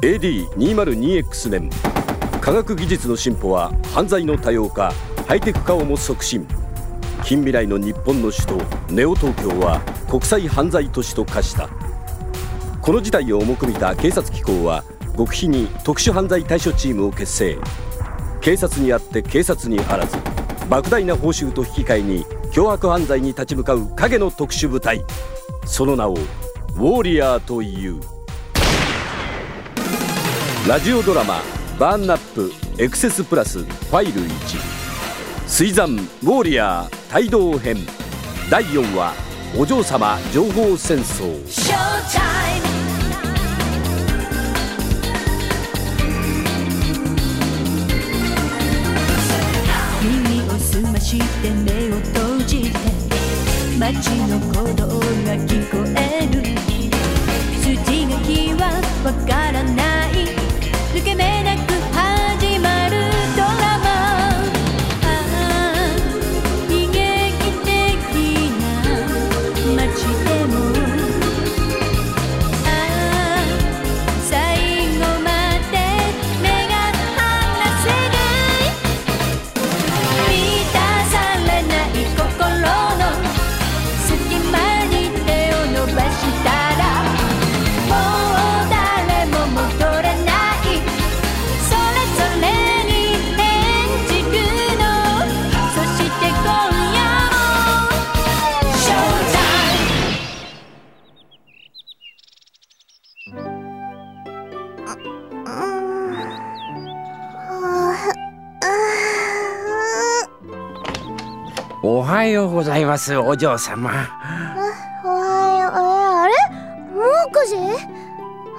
AD202X 年。科学技術の進歩は犯罪の多様化ハイテク化をも促進。近未来の日本の首都ネオ東京は国際犯罪都市と化した。この事態を重く見た警察機構は極秘に特殊犯罪対処チームを結成。警察にあって警察にあらず莫大な報酬と引き換えに凶悪犯罪に立ち向かう影の特殊部隊。その名をウォーリアーという。ラジオドラマ「バーンナップエクセスプラスファイル1」水山ウォーリアー帯同編。第4話お嬢様情報戦争。耳を澄まして目を閉じて街の鼓動ようございます。お嬢様。おはよう。えあれ？もう9時？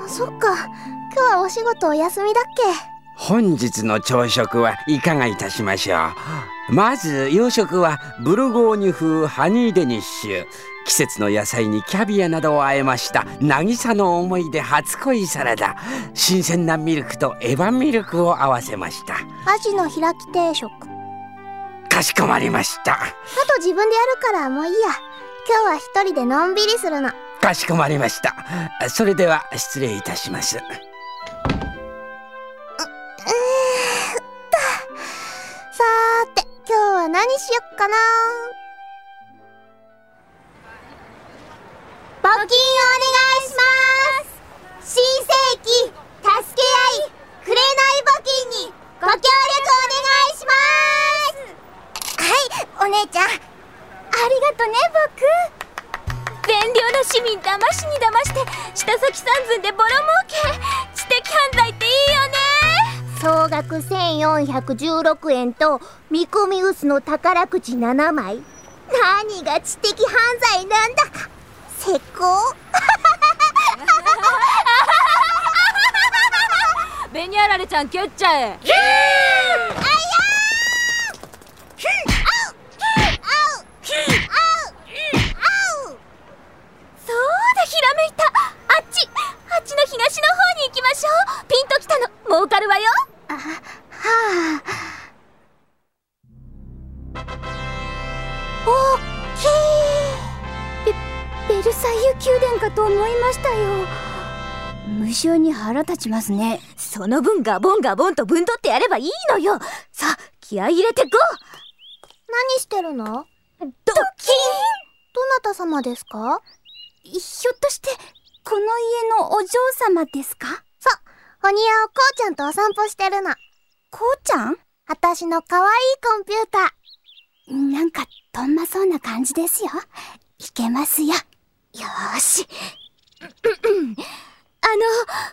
あそっか。今日はお仕事お休みだっけ？本日の朝食はいかがいたしましょう。まず洋食はブルゴーニュ風ハニーデニッシュ。季節の野菜にキャビアなどを和えました。渚の思い出初恋サラダ。新鮮なミルクとエヴァミルクを合わせました。アジの開き定食。あかしこまりました。と自分でやるからもういいや。今日は一人でのんびりするの。かしこまりました。それでは失礼いたします。何しよっかな。募金をお願いします1416円と見込み薄の宝くじ7枚。何が知的犯罪なんだか。石膏。ベニャラレちゃん蹴っちゃえ。そうだひらめいたあっちあっちの東の方に行きましょうピンときたの儲かるわよかと思いましたよ。無性に腹立ちますね。その分ガボンガボンと分取ってやればいいのよ。さあ気合い入れてこ何してるの？どうドッキなた様ですか？ンひょっとしてこの家のお嬢様ですか？お庭をこうちゃんとお散歩してるの。こうちゃん？私の可愛いコンピューター。なんかとんまそうな感じですよ。いけますよよーし。あの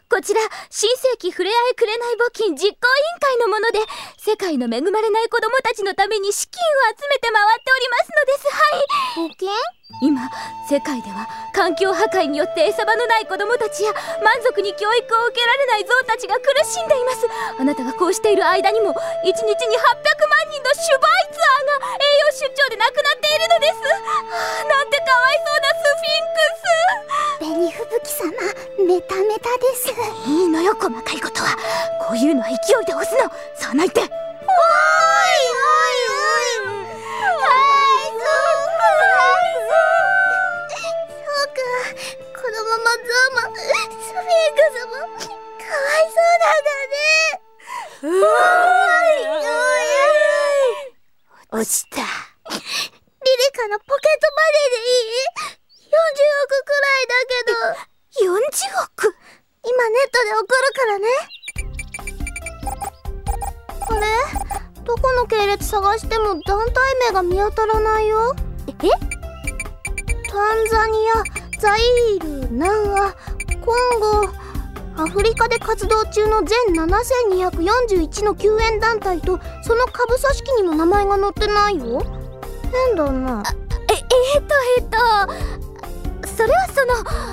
こちら新世紀ふれあいくれない募金実行委員会のもので世界の恵まれない子供たちのために資金を集めて回っておりますのです。はい。募金今世界では環境破壊によって餌場のない子供たちや満足に教育を受けられない象たちが苦しんでいます。あなたがこうしている間にも1日に800万人のシュバイツァーが栄養出張で亡くなっているのです。はあなんてかわいそうなスフィンクス。紅吹雪様メタメタです。いいのよ細かいことは。こういうのは勢いで押すの。さあ泣いてそうかそうかこのままザーマスフィンクスもかそうなんだね落ちた。リリカのポケットマネーでいい ?40 億くらいだけど。40億？今ネットで送るからね。あれ？どこの系列探しても団体名が見当たらないよ。え？タンザニアザイール南アコンゴアフリカで活動中の全7241の救援団体とその下部組織にも名前が載ってないよ。変だな。ええっとえっとそれはそ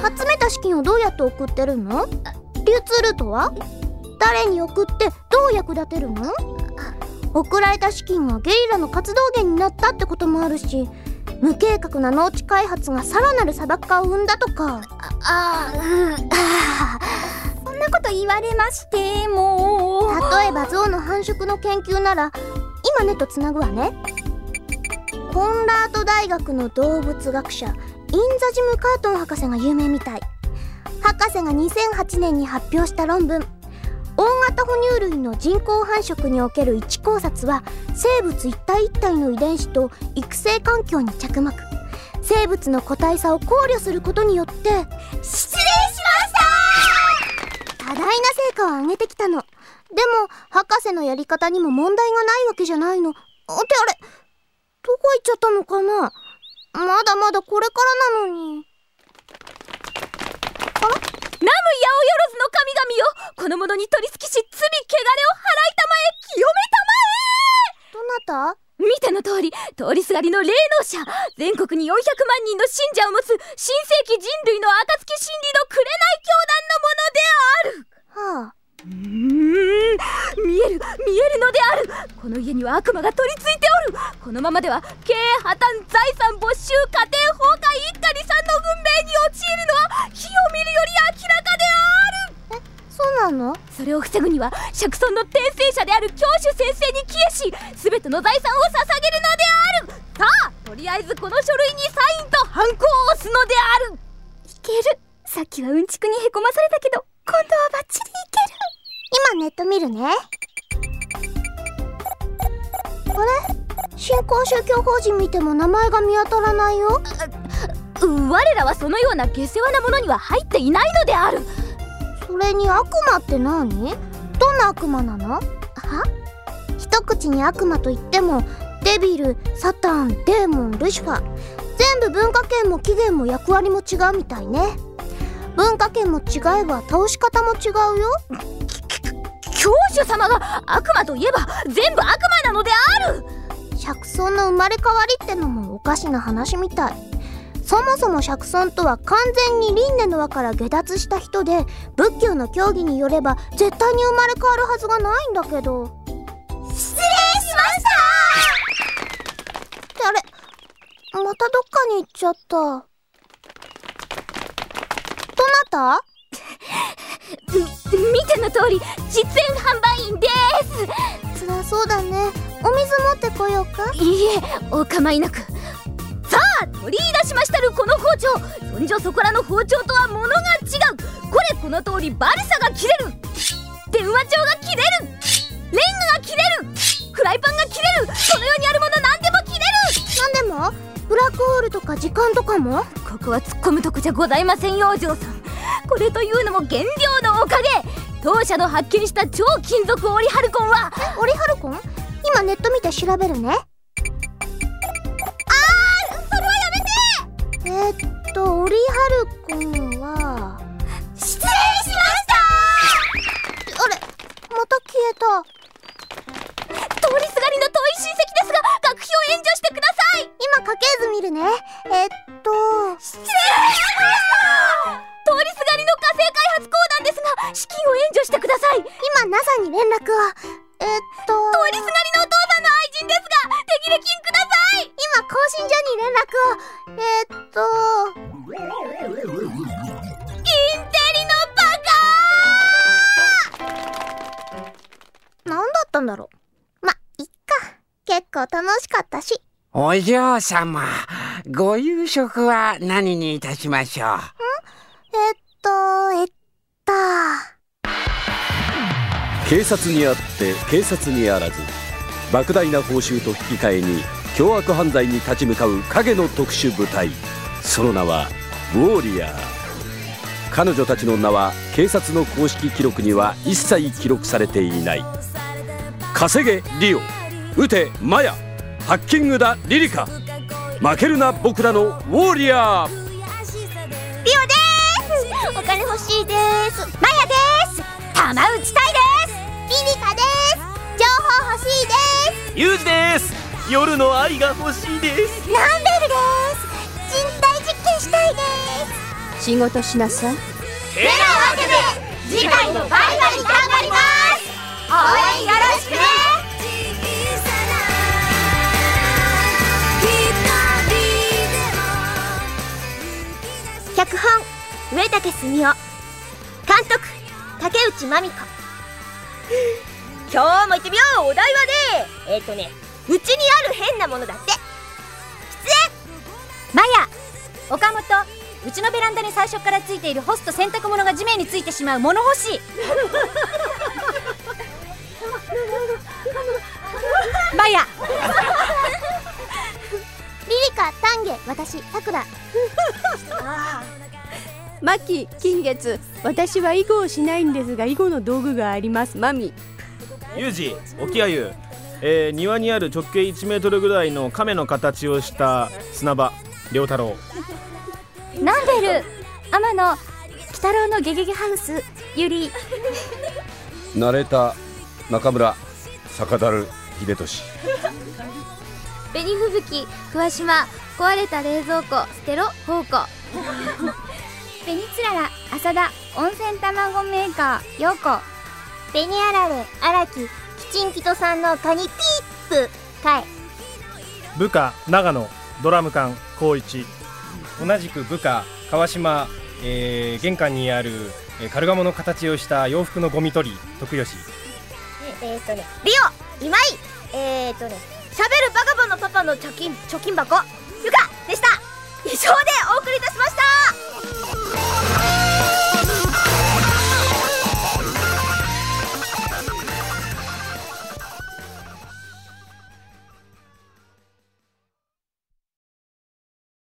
の集めた資金をどうやって送ってるの？流通ルートは？誰に送ってどう役立てるの？送られた資金がゲリラの活動源になったってこともあるし無計画な農地開発がさらなる砂漠化を生んだとか。あうんあそんなこと言われましても。例えば象の繁殖の研究なら今ネットつなぐわね。コンラート大学の動物学者インザジム・カートン博士が有名みたい。博士が2008年に発表した論文。大型哺乳類の人工繁殖における一考察は生物一体一体の遺伝子と育成環境に着目。生物の個体差を考慮することによって失大な成果を上げてきたの。でも博士のやり方にも問題がないわけじゃないの。ってあれどこ行っちゃったのかな？まだまだこれからなのに。ナムヤオヨロズの神々よ！この者に取りつきし罪汚れを払いたまえ清めたまえ！どなた？見ての通り通りすがりの霊能者！全国に400万人の信者を持つ新世紀人類の暁真理の紅の教団のものであるはあ。うーん。見える見えるのである。この家には悪魔が取り付いておる。このままでは経営破綻財産没収家庭崩壊一家離散の運命に陥るのは火を見るより明らかである。そうなの？それを防ぐには釈尊の転生者である教主先生に帰依し全ての財産を捧げるのである。さあとりあえずこの書類にサインとハンコを押すのである。いける。さっきはうんちくにへこまされたけど今度はバッチネット見るね。あれ？新興宗教法人見ても名前が見当たらないよ。う我らはそのような下世話なものには入っていないのである。それに悪魔って何？どんな悪魔なの？は？一口に悪魔と言ってもデビルサタンデーモンルシファー全部文化圏も起源も役割も違うみたいね。文化圏も違えば倒し方も違うよ教主様が悪魔といえば全部悪魔なのである。釈尊の生まれ変わりってのもおかしな話みたい。そもそも釈尊とは完全に輪廻の輪から下脱した人で仏教の教義によれば絶対に生まれ変わるはずがないんだけど。失礼しました。あれ？またどっかに行っちゃった。どなた？み見ての通り実演販売員です。辛そうだね。お水持ってこようか。いいえお構いなく。さあ取り出しましたるこの包丁。そんじょそこらの包丁とは物が違う。これこの通りバルサが切れる。電話帳が切れる。レンガが切れる。フライパンが切れる。この世にあるもの何でも切れる。何でも？ブラックホールとか時間とかも？ここは突っ込むとこじゃございませんよお嬢さんこれというのも原料のおかげ。当社の発見した超金属オリハルコンは。えオリハルコン？今ネット見て調べるね。それはやめて。えー、っとオリハルコンは。失礼しました。あれまた消えた。通りすがりの遠い親戚ですが学費を援助してください。今家系図見るね。えっと。失礼しました通りすがりの火星開発公団ですが資金を援助してください。今 NASA に連絡をえっと通りすがりのお父さんの愛人ですが手切れ金ください。今更新所に連絡をえっとインテリのバ何だったんだろう。まいっか。結構楽しかったし。お嬢様ご夕食は何にいたしましょう？警察にあって警察にあらず莫大な報酬と引き換えに凶悪犯罪に立ち向かう影の特殊部隊。その名はウォーリアー。彼女たちの名は警察の公式記録には一切記録されていない。稼げリオ。撃てマヤ。ハッキングだリリカ。負けるな僕らのウォーリアー。リオです。お金欲しいです。マヤです。玉打ちたいです。リリカです。情報欲しいです。ユージです。夜の愛が欲しいです。ランベルです。人体実験したいです。仕事しなさい。てなわけで次回のバイバリ頑張ります。応援よろしくね。脚本上竹澄夫。監督竹内真美子今日も行ってみようお題はねえっ、とねうちにある変なものだって。出演マヤ岡本。うちのベランダに最初からついている干すと洗濯物が地面についてしまう物干し。マヤ。リリカ丹下私さくらマキ金月。私は囲碁をしないんですが囲碁の道具があります。マミ。ユージ沖あゆえー、庭にある直径1メートルぐらいの亀の形をした砂場。良太郎。ナンベル。天野。鬼太郎のゲゲゲハウス。ゆりナレーター中村。坂樽秀俊。紅吹雪。桑島。壊れた冷蔵庫。捨てろ宝庫ベニツララ浅田温泉卵メーカー陽子ベニあられ荒木キチンキトさんのカニピープ。かい。部下長野ドラム缶光一。同じく部下川島、えー玄関にある、えーカルガモの形をした洋服のゴミ取り徳吉。えー、っとねリオ今井。えー、っとねしゃべるバカボンのパパの貯金貯金箱。ゆかでした。以上でお送りいたしました Oh!